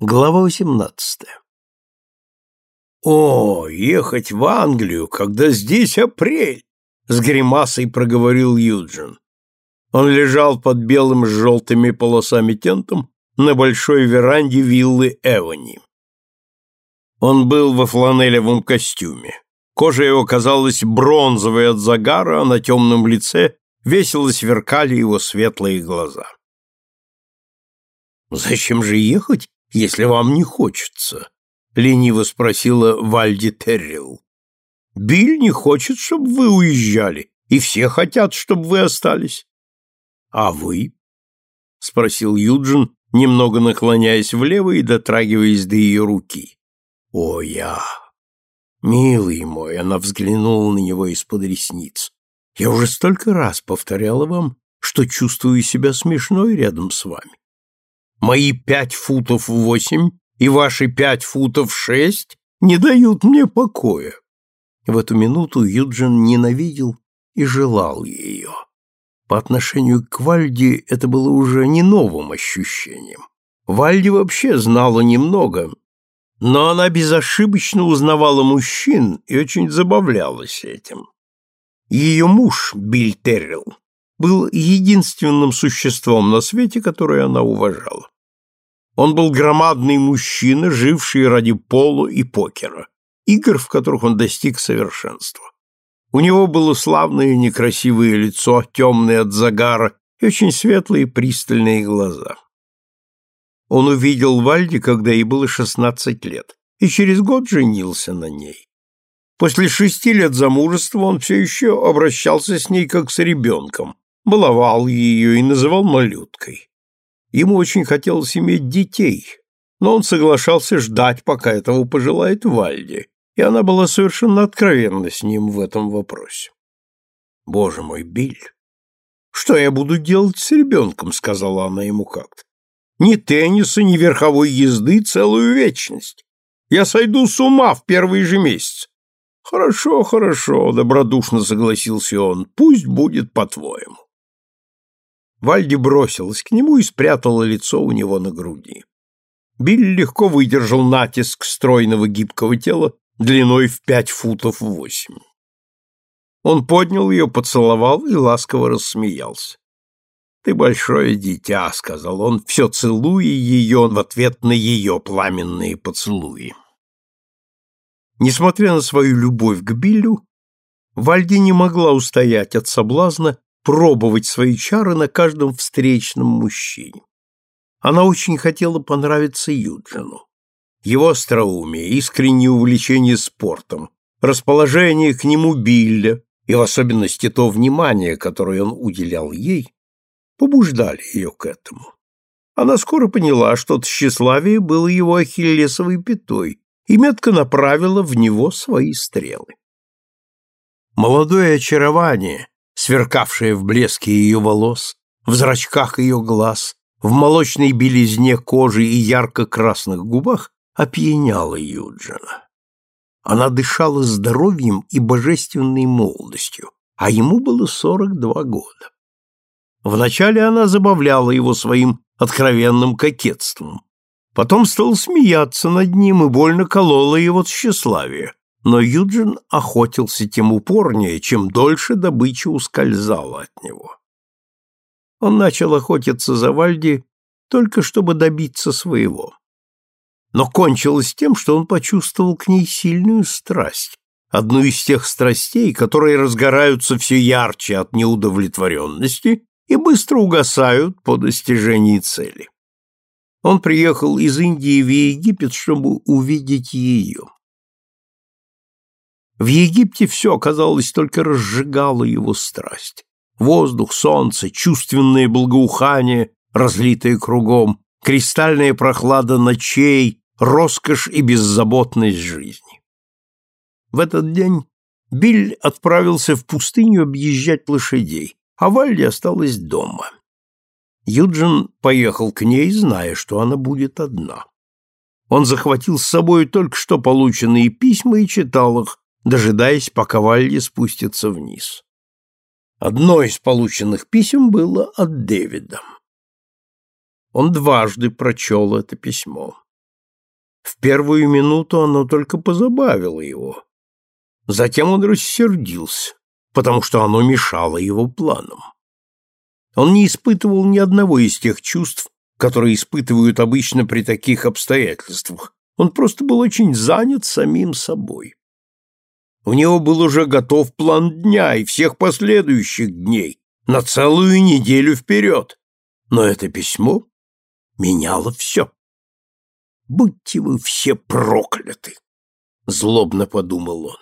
Глава 18. О, ехать в Англию, когда здесь апрель, с гримасой проговорил Юджин. Он лежал под белым с желтыми полосами тентом на большой веранде виллы Эвани. Он был во фланелевом костюме. Кожа его казалась бронзовой от загара, а на темном лице весело сверкали его светлые глаза. «Зачем же ехать, если вам не хочется?» — лениво спросила Вальди Террилл. «Биль не хочет, чтобы вы уезжали, и все хотят, чтобы вы остались». «А вы?» — спросил Юджин, немного наклоняясь влево и дотрагиваясь до ее руки. «О, я!» «Милый мой!» — она взглянула на него из-под ресниц. «Я уже столько раз повторяла вам, что чувствую себя смешной рядом с вами. Мои пять футов восемь и ваши пять футов шесть не дают мне покоя. В эту минуту Юджин ненавидел и желал ее. По отношению к Вальде это было уже не новым ощущением. Вальде вообще знала немного, но она безошибочно узнавала мужчин и очень забавлялась этим. Ее муж, Билл Террилл, был единственным существом на свете, которое она уважала. Он был громадный мужчина, живший ради поло и покера, игр, в которых он достиг совершенства. У него было славное некрасивое лицо, темное от загара, и очень светлые пристальные глаза. Он увидел Вальди, когда ей было шестнадцать лет, и через год женился на ней. После шести лет замужества он все еще обращался с ней как с ребенком, баловал ее и называл малюткой. Ему очень хотелось иметь детей, но он соглашался ждать, пока этого пожелает Вальди, и она была совершенно откровенна с ним в этом вопросе. «Боже мой, Биль, что я буду делать с ребенком?» — сказала она ему как-то. «Ни тенниса, ни верховой езды целую вечность. Я сойду с ума в первый же месяц». «Хорошо, хорошо», — добродушно согласился он, — «пусть будет по-твоему». Вальди бросилась к нему и спрятала лицо у него на груди. Билли легко выдержал натиск стройного гибкого тела длиной в пять футов восемь. Он поднял ее, поцеловал и ласково рассмеялся. «Ты большое дитя», — сказал он, все целуя ее в ответ на ее пламенные поцелуи. Несмотря на свою любовь к Биллю, Вальди не могла устоять от соблазна пробовать свои чары на каждом встречном мужчине. Она очень хотела понравиться Юджину. Его остроумие, искреннее увлечение спортом, расположение к нему Билля и в особенности то внимание, которое он уделял ей, побуждали ее к этому. Она скоро поняла, что тщеславие было его ахиллесовой пятой и метко направила в него свои стрелы. Молодое очарование, сверкавшая в блеске ее волос, в зрачках ее глаз, в молочной белизне кожи и ярко-красных губах, опьяняла Юджина. Она дышала здоровьем и божественной молодостью, а ему было сорок два года. Вначале она забавляла его своим откровенным кокетством, потом стала смеяться над ним и больно колола его тщеславие, но Юджин охотился тем упорнее, чем дольше добыча ускользала от него. Он начал охотиться за Вальди только чтобы добиться своего. Но кончилось тем, что он почувствовал к ней сильную страсть, одну из тех страстей, которые разгораются все ярче от неудовлетворенности и быстро угасают по достижении цели. Он приехал из Индии в Египет, чтобы увидеть ее. В Египте все, казалось, только разжигало его страсть. Воздух, солнце, чувственное благоухание, разлитое кругом, кристальная прохлада ночей, роскошь и беззаботность жизни. В этот день Биль отправился в пустыню объезжать лошадей, а Вальди осталась дома. Юджин поехал к ней, зная, что она будет одна. Он захватил с собой только что полученные письма и читал их, дожидаясь, пока Вальди спустится вниз. Одно из полученных писем было от Дэвида. Он дважды прочел это письмо. В первую минуту оно только позабавило его. Затем он рассердился, потому что оно мешало его планам. Он не испытывал ни одного из тех чувств, которые испытывают обычно при таких обстоятельствах. Он просто был очень занят самим собой. У него был уже готов план дня и всех последующих дней, на целую неделю вперед. Но это письмо меняло все. «Будьте вы все прокляты!» — злобно подумал он.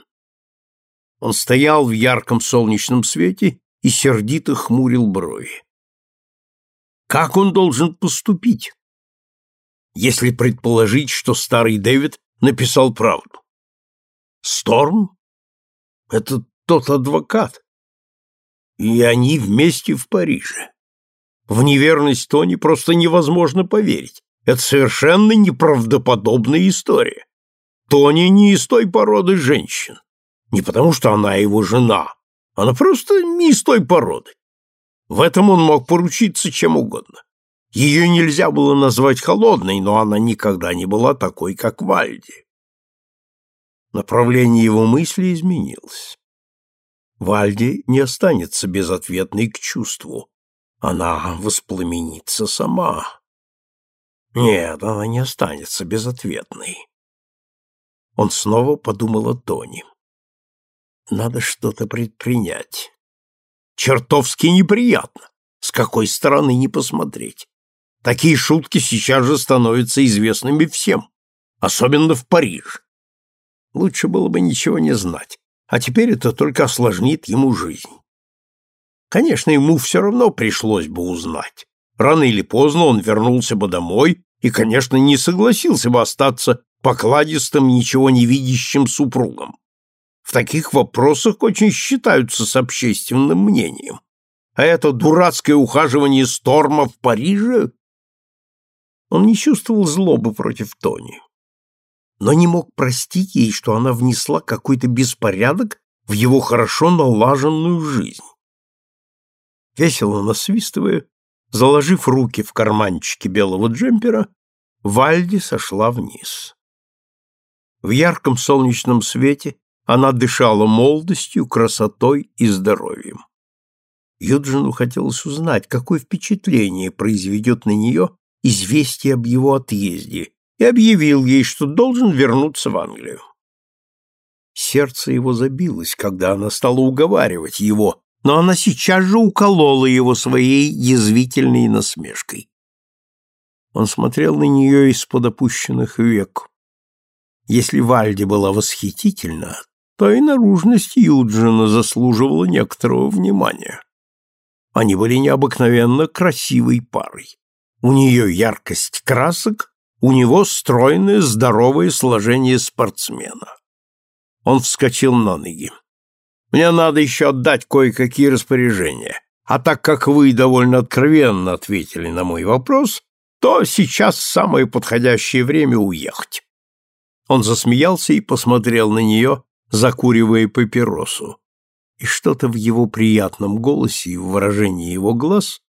Он стоял в ярком солнечном свете и сердито хмурил брови. Как он должен поступить, если предположить, что старый Дэвид написал правду? Сторм? Это тот адвокат. И они вместе в Париже. В неверность Тони просто невозможно поверить. Это совершенно неправдоподобная история. Тони не из той породы женщин. Не потому, что она его жена. Она просто не из той породы. В этом он мог поручиться чем угодно. Ее нельзя было назвать холодной, но она никогда не была такой, как Вальди. Направление его мысли изменилось. Вальди не останется безответной к чувству. Она воспламенится сама. Нет, она не останется безответной. Он снова подумал о Тони. Надо что-то предпринять. Чертовски неприятно, с какой стороны не посмотреть. Такие шутки сейчас же становятся известными всем, особенно в Париже. Лучше было бы ничего не знать, а теперь это только осложнит ему жизнь. Конечно, ему все равно пришлось бы узнать. Рано или поздно он вернулся бы домой и, конечно, не согласился бы остаться покладистым, ничего не видящим супругом. В таких вопросах очень считаются с общественным мнением. А это дурацкое ухаживание Сторма в Париже... Он не чувствовал злобы против Тони, но не мог простить ей, что она внесла какой-то беспорядок в его хорошо налаженную жизнь. Весело насвистывая, заложив руки в карманчики белого джемпера, Вальди сошла вниз. В ярком солнечном свете она дышала молодостью, красотой и здоровьем. Юджину хотелось узнать, какое впечатление произведет на нее известие об его отъезде, и объявил ей, что должен вернуться в Англию. Сердце его забилось, когда она стала уговаривать его, но она сейчас же уколола его своей язвительной насмешкой. Он смотрел на нее из-под опущенных век. Если Вальди была восхитительна, то и наружность Юджина заслуживала некоторого внимания. Они были необыкновенно красивой парой. У нее яркость красок, у него стройное, здоровое сложение спортсмена. Он вскочил на ноги. «Мне надо еще отдать кое-какие распоряжения, а так как вы довольно откровенно ответили на мой вопрос, то сейчас самое подходящее время уехать». Он засмеялся и посмотрел на нее закуривая папиросу, и что-то в его приятном голосе и в выражении его глаз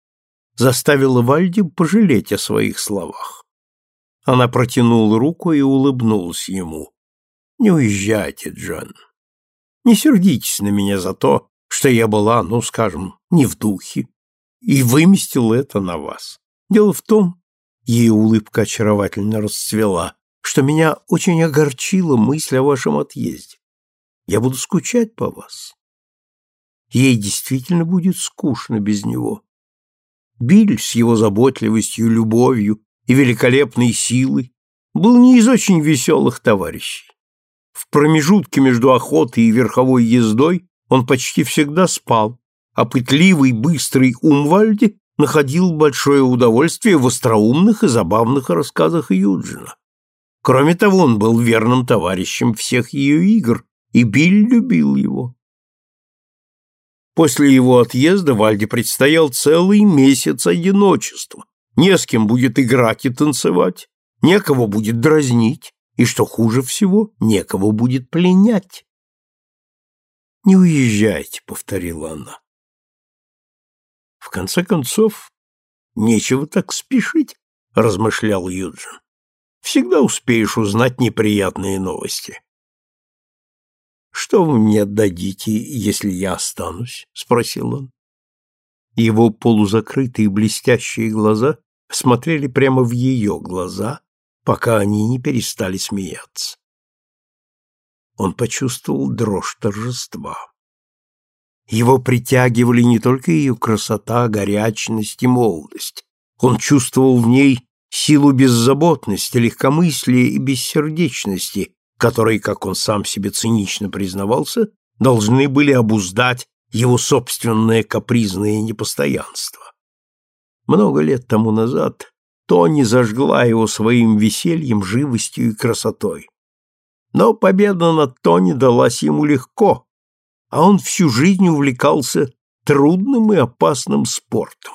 заставило Вальди пожалеть о своих словах. Она протянула руку и улыбнулась ему. «Не уезжайте, Джон. Не сердитесь на меня за то, что я была, ну, скажем, не в духе, и выместил это на вас. Дело в том, ее улыбка очаровательно расцвела, что меня очень огорчила мысль о вашем отъезде. Я буду скучать по вас. Ей действительно будет скучно без него. Биль с его заботливостью, любовью и великолепной силой был не из очень веселых товарищей. В промежутке между охотой и верховой ездой он почти всегда спал, а пытливый, быстрый Умвальди находил большое удовольствие в остроумных и забавных рассказах Юджина. Кроме того, он был верным товарищем всех ее игр и Биль любил его. После его отъезда Вальде предстоял целый месяц одиночества. Не с кем будет играть и танцевать, некого будет дразнить, и, что хуже всего, некого будет пленять. «Не уезжайте», — повторила она. «В конце концов, нечего так спешить», — размышлял Юджин. Всегда успеешь узнать неприятные новости. «Что вы мне дадите, если я останусь?» — спросил он. Его полузакрытые блестящие глаза смотрели прямо в ее глаза, пока они не перестали смеяться. Он почувствовал дрожь торжества. Его притягивали не только ее красота, горячность и молодость. Он чувствовал в ней силу беззаботности, легкомыслия и бессердечности, которые, как он сам себе цинично признавался, должны были обуздать его собственное капризное непостоянство. Много лет тому назад Тони зажгла его своим весельем, живостью и красотой. Но победа над Тони далась ему легко, а он всю жизнь увлекался трудным и опасным спортом.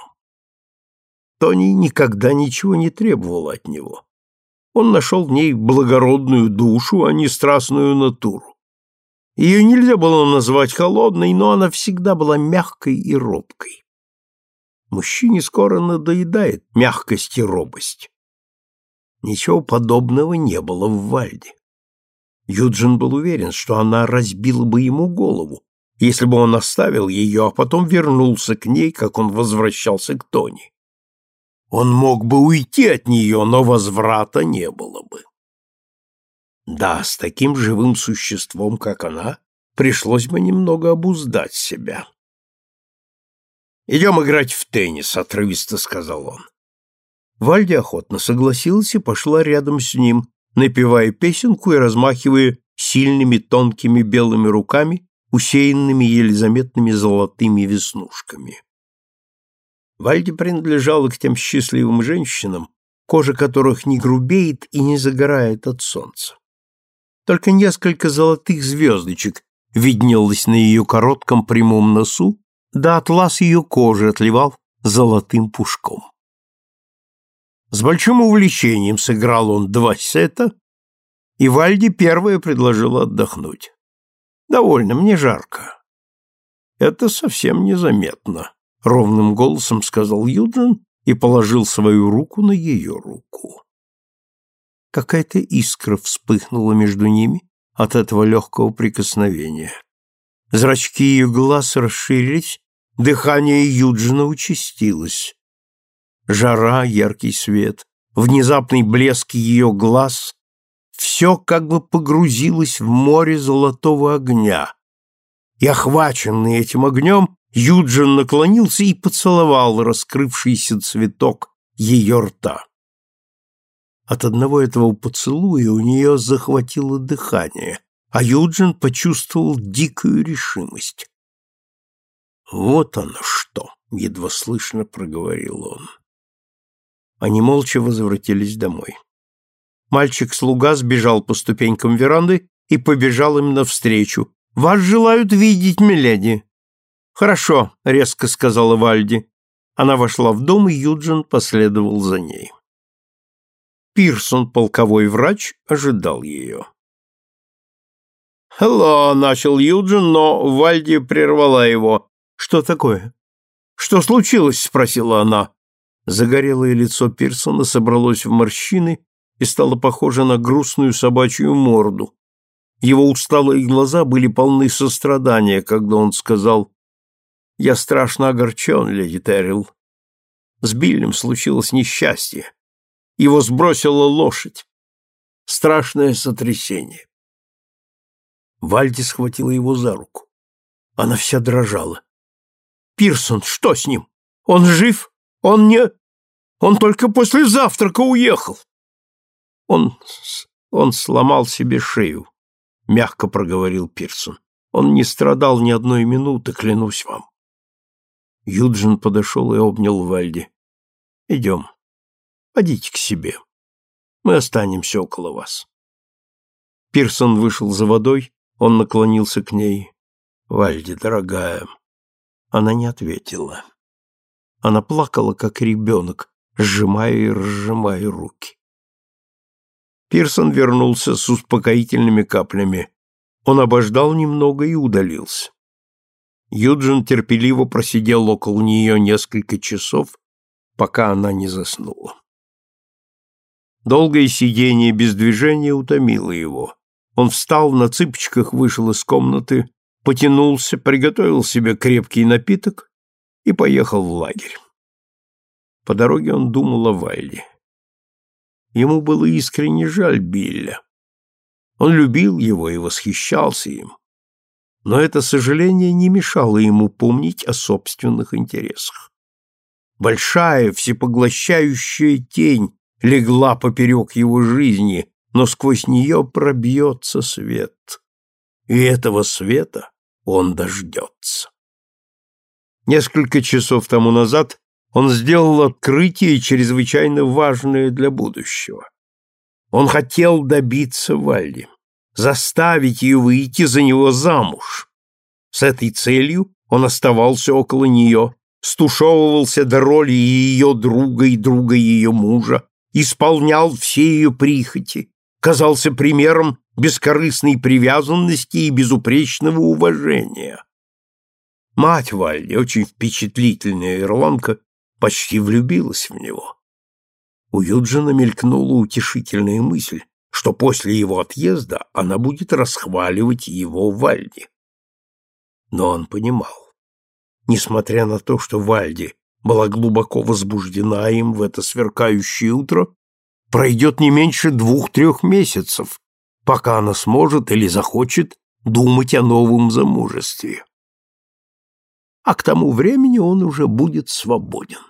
Тони никогда ничего не требовала от него. Он нашел в ней благородную душу, а не страстную натуру. Ее нельзя было назвать холодной, но она всегда была мягкой и робкой. Мужчине скоро надоедает мягкость и робость. Ничего подобного не было в Вальде. Юджин был уверен, что она разбила бы ему голову, если бы он оставил ее, а потом вернулся к ней, как он возвращался к Тони. Он мог бы уйти от нее, но возврата не было бы. Да, с таким живым существом, как она, пришлось бы немного обуздать себя. «Идем играть в теннис», — отрывисто сказал он. Вальди охотно согласилась и пошла рядом с ним, напевая песенку и размахивая сильными тонкими белыми руками, усеянными еле заметными золотыми веснушками. Вальди принадлежала к тем счастливым женщинам, кожа которых не грубеет и не загорает от солнца. Только несколько золотых звездочек виднелось на ее коротком прямом носу, да атлас ее кожи отливал золотым пушком. С большим увлечением сыграл он два сета, и Вальди первая предложила отдохнуть. «Довольно, мне жарко». «Это совсем незаметно», — ровным голосом сказал Юджин и положил свою руку на ее руку. Какая-то искра вспыхнула между ними от этого легкого прикосновения. Зрачки ее глаз расширились, дыхание Юджина участилось. Жара, яркий свет, внезапный блеск ее глаз — все как бы погрузилось в море золотого огня. И, охваченный этим огнем, Юджин наклонился и поцеловал раскрывшийся цветок ее рта. От одного этого поцелуя у нее захватило дыхание, а Юджин почувствовал дикую решимость. «Вот оно что!» — едва слышно проговорил он. Они молча возвратились домой. Мальчик-слуга сбежал по ступенькам веранды и побежал им навстречу. «Вас желают видеть, миледи!» «Хорошо», — резко сказала Вальди. Она вошла в дом, и Юджин последовал за ней. Пирсон, полковой врач, ожидал ее. «Хелло», — начал Юджин, но Вальди прервала его. «Что такое?» «Что случилось?» — спросила она. Загорелое лицо Пирсона собралось в морщины и стало похоже на грустную собачью морду. Его усталые глаза были полны сострадания, когда он сказал «Я страшно огорчен, леди Террилл. С Биллем случилось несчастье. Его сбросила лошадь. Страшное сотрясение. Вальди схватила его за руку. Она вся дрожала. «Пирсон, что с ним? Он жив? Он не... Он только после завтрака уехал!» «Он... он сломал себе шею», — мягко проговорил Пирсон. «Он не страдал ни одной минуты, клянусь вам». Юджин подошел и обнял Вальди. «Идем. Подите к себе. Мы останемся около вас». Пирсон вышел за водой, он наклонился к ней. «Вальди, дорогая». Она не ответила. Она плакала, как ребенок, сжимая и разжимая руки. Пирсон вернулся с успокоительными каплями. Он обождал немного и удалился. Юджин терпеливо просидел около нее несколько часов, пока она не заснула. Долгое сидение без движения утомило его. Он встал на цыпочках, вышел из комнаты, потянулся, приготовил себе крепкий напиток и поехал в лагерь. По дороге он думал о Вайле. Ему было искренне жаль Билля. Он любил его и восхищался им. Но это сожаление не мешало ему помнить о собственных интересах. Большая, всепоглощающая тень легла поперек его жизни, но сквозь нее пробьется свет. И этого света он дождется. Несколько часов тому назад он сделал открытие, чрезвычайно важное для будущего. Он хотел добиться Валли, заставить ее выйти за него замуж. С этой целью он оставался около нее, стушевывался до роли ее друга и друга ее мужа, исполнял все ее прихоти, казался примером бескорыстной привязанности и безупречного уважения. Мать Вальди, очень впечатлительная ирландка, почти влюбилась в него. У Юджина мелькнула утешительная мысль, что после его отъезда она будет расхваливать его Вальди. Но он понимал, несмотря на то, что Вальди была глубоко возбуждена им в это сверкающее утро, пройдет не меньше двух-трех месяцев, пока она сможет или захочет думать о новом замужестве. А к тому времени он уже будет свободен.